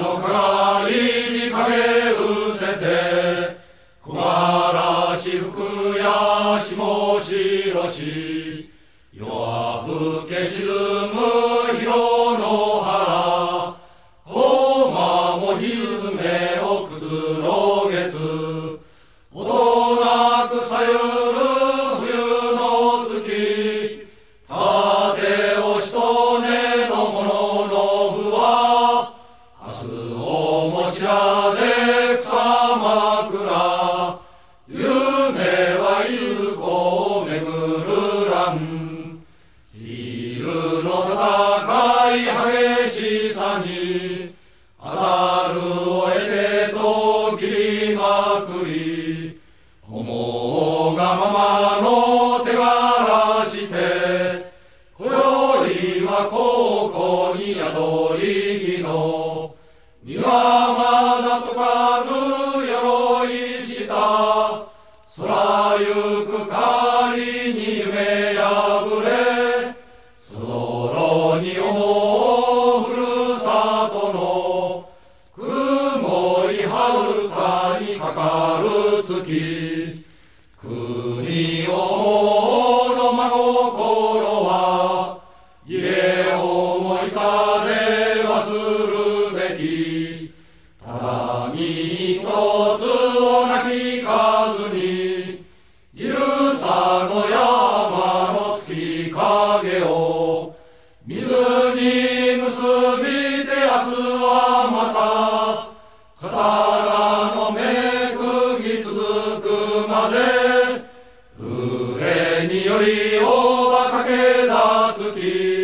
の鏡に影うせて小柄し福やしもしろし夜明け沈む広の原駒もひずめをくつろげつ。思うがままの手柄して今宵はここに宿り木の庭はまだとかぬ鎧した空ゆく仮に夢破れそろに思うふるさとの雲いはるかにかかる月。国をのマ心は家を思いたてはするべき。ただ民一つを泣きかずにいるさの山の月影を水に結びて明日はまた刀のめくぎ続くまでより大馬鹿け出す気